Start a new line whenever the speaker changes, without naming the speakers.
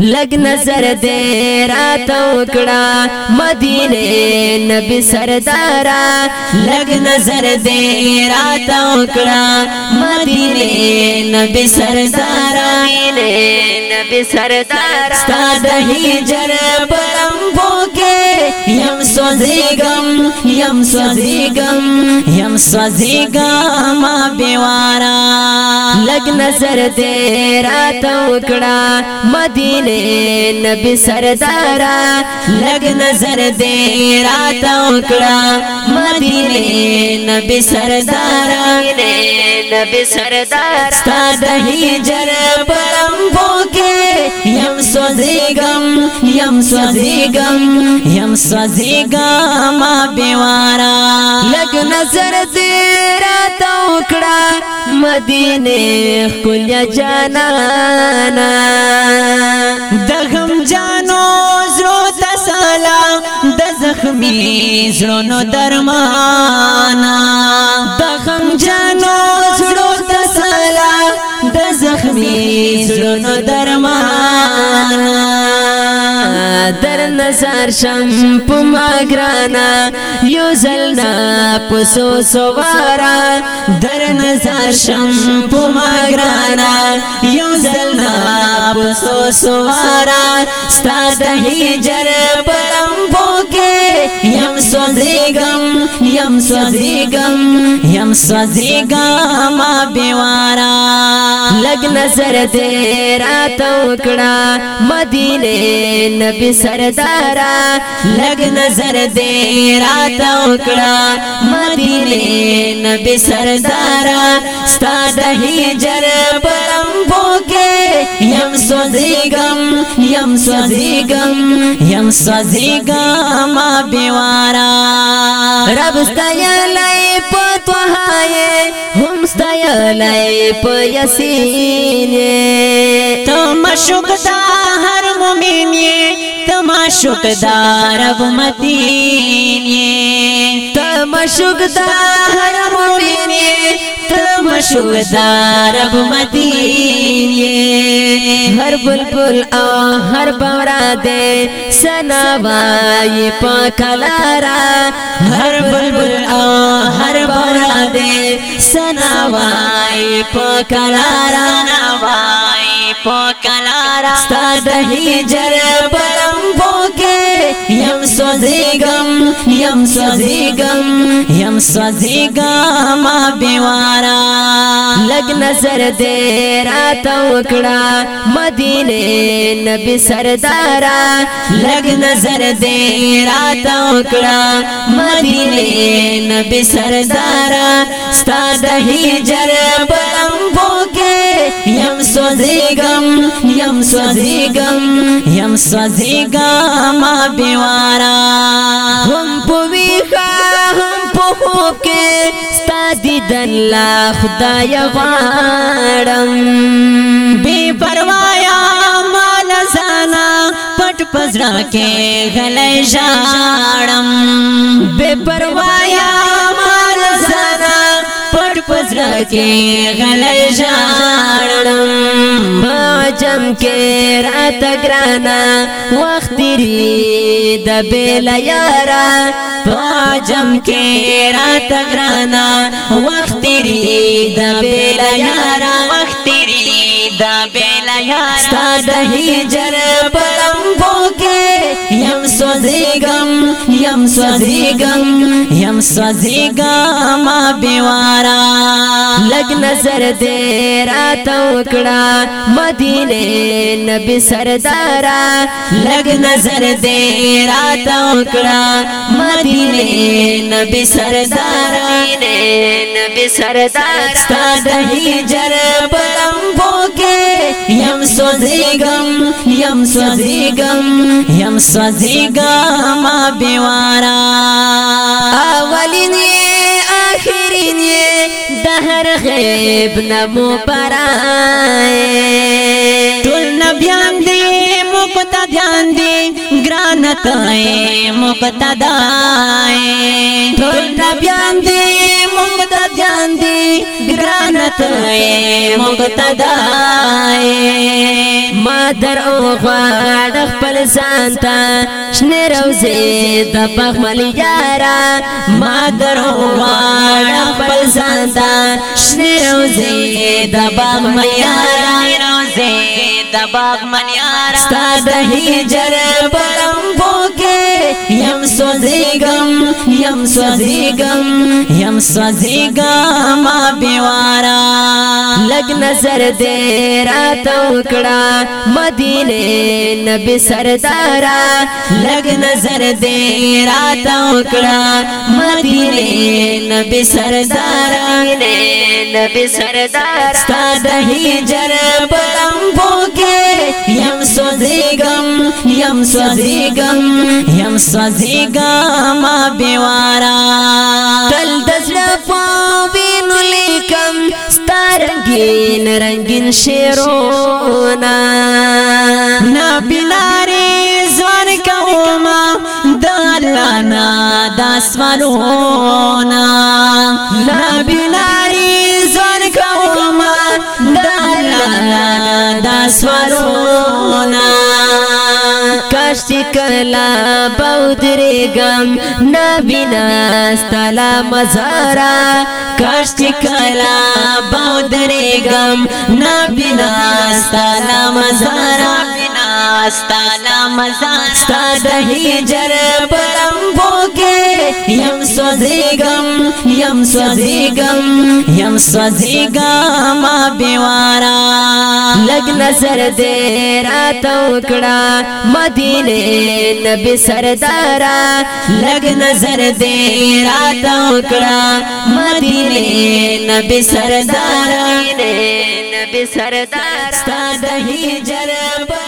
لګ نظر دې رات وکړه مدینه نبی سردارا لګ نظر دې رات وکړه مدینه نبی سردارا نبی سردارا ستاد هجر پرم بو یم سوزیګم یم سوزیګم یم سوزیګم بیوارا لګ نظر دې رات وکړه مدینه نبی سردارا لګ نظر دې رات وکړه مدینه نبی سردارا نبی سردارا ستاد هجر پلمبو سوزیگم یم سوزیگم یم سوزیگم بیوارا لګ نظر دې را توکړه مدینه خپل جانانا دغم جانو زرو د سلام د زخمی زړونو درمان زار شم پما گرانا یو زلنا پسو سوارا در نزار شم پما گرانا یو زلنا پسو سوارا ستا د هجر پلم بوګ یم سوزیګم یم سوزیګم بیوارا لګ نظر دې راته وکړه مدینه نبی سردارا لګ نظر دې راته وکړه مدینه نبی سردارا ستاد هجر پرم یم سوزیگم یم سوزیگم یم سوزیگم بیوارا رب ستایلی پتوهای هم ستایلی پیسینی تم شکتا هر مومینی تم شکتا رب مدینی تم شکتا هر مومینی تم شکتا رب مدینی ہر بلبل او ہر بورا دے سنا بائی پلارا ہر بلبل او ہر بورا دے سنا بائی پار بائی ستاد دہی جر بو گے یم سوزی گم یم سو زم یم سوزی گماں بیمارا لگ نظر دے رات وکړه مدینے نبی سردارا لگ نظر دے رات وکړه مدینے نبی سردارا ستا د جر پلم بوګه یم سوزی گم یم سوزی گم یم سوځېګم ما بیوارا هم پوي خواہ ہم خوب کې دیدن لا خدای غواړم بے پروايا مال زانا پټ پزړه کې غلې ژاړم بے پروايا کې غلې ژړم بچم کې رات ګرانا وخت لري د بیل یارا بچم کې رات ګرانا وخت لري د بیل یارا وخت لري د بیل یارا ستاد هجر په لمبو یم سوزیگم یم سوزیگم بیوارا لگ نظر دے رات وکڑا مدینے نبی سردارا لگ نظر دے رات وکڑا مدینے نبی سردارا نبی سردار ستا دہی جر پلمبو کے یم سوزیگم یم سوزیګم یم سوزیګم ما بیوارا اولینی اخرینی دهر غیب نمو پرای ټول نبیان دی مقتا ध्यान دی ګران تای مقتا دای ټول نبیان دی مقتا ध्यान دی ګران تای مقتا دای در او غواړ خپل ځان ته شنه روزي د بخمل یارا ما در او غواړ خپل ځان ته شنه روزي د بخمل یارا روزي د بخمل یارا ستاد هجر پرم بو यम स्वजेगम यम स्वजेगम यम स्वजेगा मा लग नजर दे रातोकड़ा मदीने नबी सरदारा लग नजर दे रातोकड़ा मदीने नबी सरदारा ने नबी सरदारा सदा ही जर पलम भोगे سوزیگم یم سوزیگم یم سوزیگم بیوارا تل دزړه پوین لیکم سترنګین رنگین شیرونا نا بلاری زوان کوما د الله نا داسوالونا لا بلاری دا سورونا کاشتی کلا بودری گم نبینا ستلا مزارا کاشتی کلا بودری گم نبینا ستلا مزارا ستالا مزارا ستا د هجر پرم یم سوزیګم یم سوزیګم یم سوزیګم بیوارا لګ نظر دې رات وکړه مدینه نبی سردارا لګ نظر دې رات وکړه مدینه نبی سردارا نبی سردارا ستاسو هجر په